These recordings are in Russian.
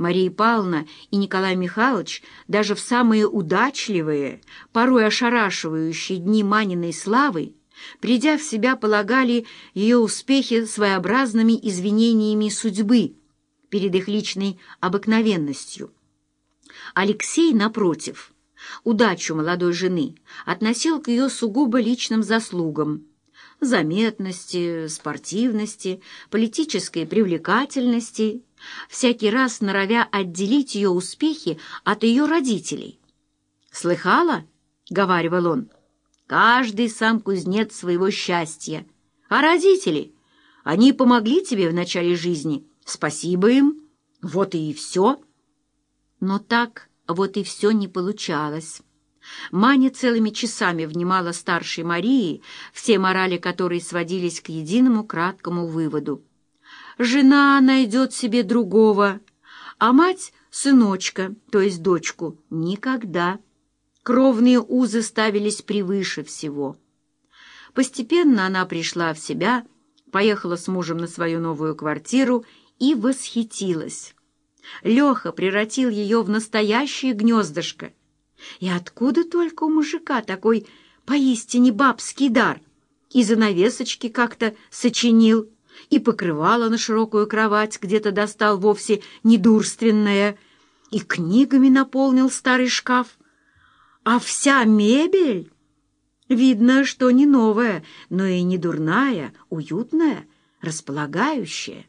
Мария Павловна и Николай Михайлович даже в самые удачливые, порой ошарашивающие дни Маниной славы, придя в себя, полагали ее успехи своеобразными извинениями судьбы перед их личной обыкновенностью. Алексей, напротив, удачу молодой жены относил к ее сугубо личным заслугам, заметности, спортивности, политической привлекательности, всякий раз норовя отделить ее успехи от ее родителей. «Слыхала?» — говаривал он. «Каждый сам кузнец своего счастья. А родители? Они помогли тебе в начале жизни. Спасибо им. Вот и все». Но так вот и все не получалось. Маня целыми часами внимала старшей Марии, все морали которой сводились к единому краткому выводу. Жена найдет себе другого, а мать — сыночка, то есть дочку, никогда. Кровные узы ставились превыше всего. Постепенно она пришла в себя, поехала с мужем на свою новую квартиру и восхитилась. Леха превратил ее в настоящее гнездышко — и откуда только у мужика такой поистине бабский дар? И занавесочки как-то сочинил, и покрывало на широкую кровать где-то достал вовсе недурственное, и книгами наполнил старый шкаф. А вся мебель... Видно, что не новая, но и не дурная, уютная, располагающая.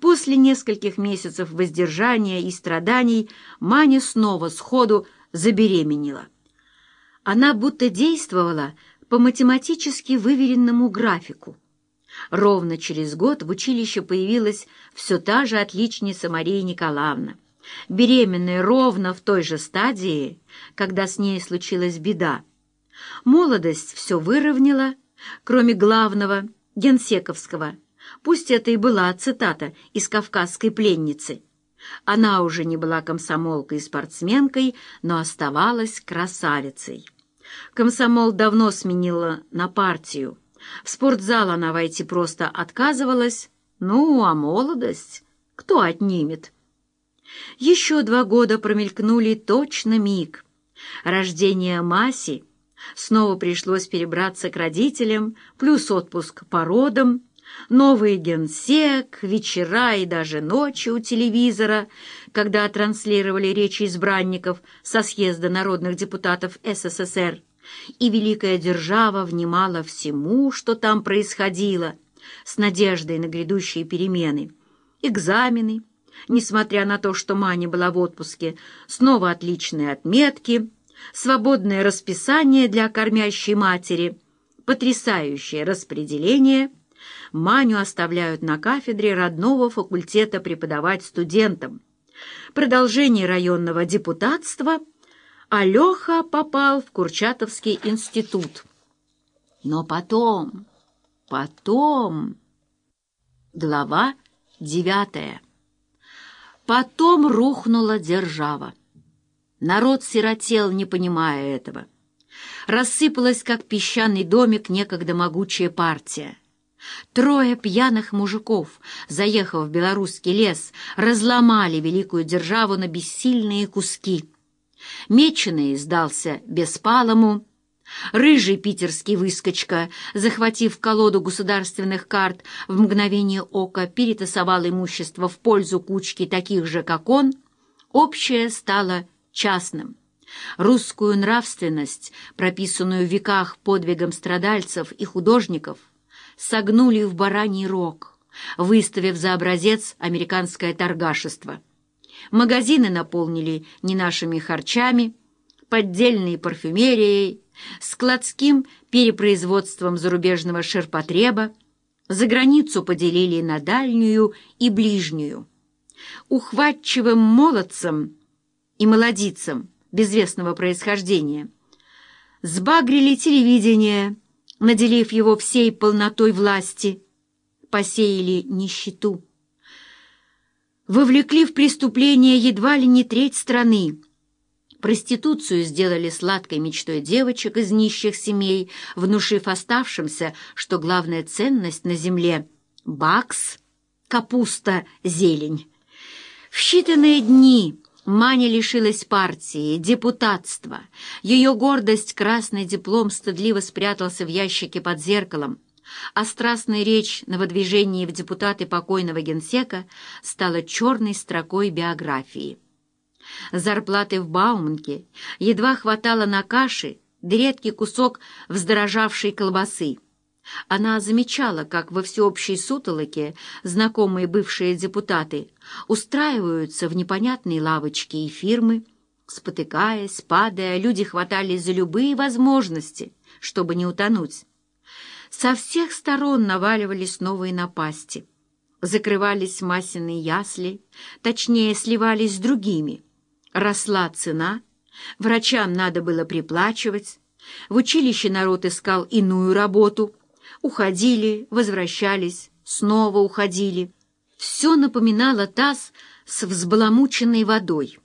После нескольких месяцев воздержания и страданий Маня снова сходу забеременела. Она будто действовала по математически выверенному графику. Ровно через год в училище появилась все та же отличница Мария Николаевна, беременная ровно в той же стадии, когда с ней случилась беда. Молодость все выровняла, кроме главного, генсековского. Пусть это и была цитата из «Кавказской пленницы», она уже не была комсомолкой и спортсменкой, но оставалась красавицей. Комсомол давно сменила на партию. В спортзал она войти просто отказывалась. Ну, а молодость кто отнимет? Еще два года промелькнули точно миг. Рождение Маси. Снова пришлось перебраться к родителям, плюс отпуск по родам — новый генсек, вечера и даже ночи у телевизора, когда транслировали речи избранников со съезда народных депутатов СССР, и великая держава внимала всему, что там происходило, с надеждой на грядущие перемены. Экзамены, несмотря на то, что Маня была в отпуске, снова отличные отметки, свободное расписание для кормящей матери, потрясающее распределение — Маню оставляют на кафедре родного факультета преподавать студентам. Продолжение районного депутатства, а Леха попал в Курчатовский институт. Но потом, потом... Глава девятая. Потом рухнула держава. Народ сиротел, не понимая этого. Рассыпалась, как песчаный домик, некогда могучая партия. Трое пьяных мужиков, заехав в белорусский лес, разломали великую державу на бессильные куски. Меченый сдался Беспалому, рыжий питерский выскочка, захватив колоду государственных карт, в мгновение ока перетасовал имущество в пользу кучки таких же, как он, общее стало частным. Русскую нравственность, прописанную в веках подвигом страдальцев и художников, согнули в бараний рог, выставив за образец американское торгашество. Магазины наполнили не нашими харчами, поддельной парфюмерией, складским перепроизводством зарубежного ширпотреба, за границу поделили на дальнюю и ближнюю. Ухватчивым молодцам и молодицам безвестного происхождения сбагрили телевидение – наделив его всей полнотой власти, посеяли нищету. Вовлекли в преступление едва ли не треть страны. Проституцию сделали сладкой мечтой девочек из нищих семей, внушив оставшимся, что главная ценность на земле — бакс, капуста, зелень. В считанные дни Маня лишилась партии, депутатства. Ее гордость, красный диплом, стыдливо спрятался в ящике под зеркалом, а страстная речь на выдвижении в депутаты покойного генсека стала черной строкой биографии. Зарплаты в Бауманке едва хватало на каши, да редкий кусок вздорожавшей колбасы. Она замечала, как во всеобщей сутолоке знакомые бывшие депутаты устраиваются в непонятные лавочки и фирмы. Спотыкаясь, падая, люди хватались за любые возможности, чтобы не утонуть. Со всех сторон наваливались новые напасти. Закрывались масляные ясли, точнее, сливались с другими. Росла цена, врачам надо было приплачивать, в училище народ искал иную работу — Уходили, возвращались, снова уходили. Все напоминало таз с взбаламученной водой.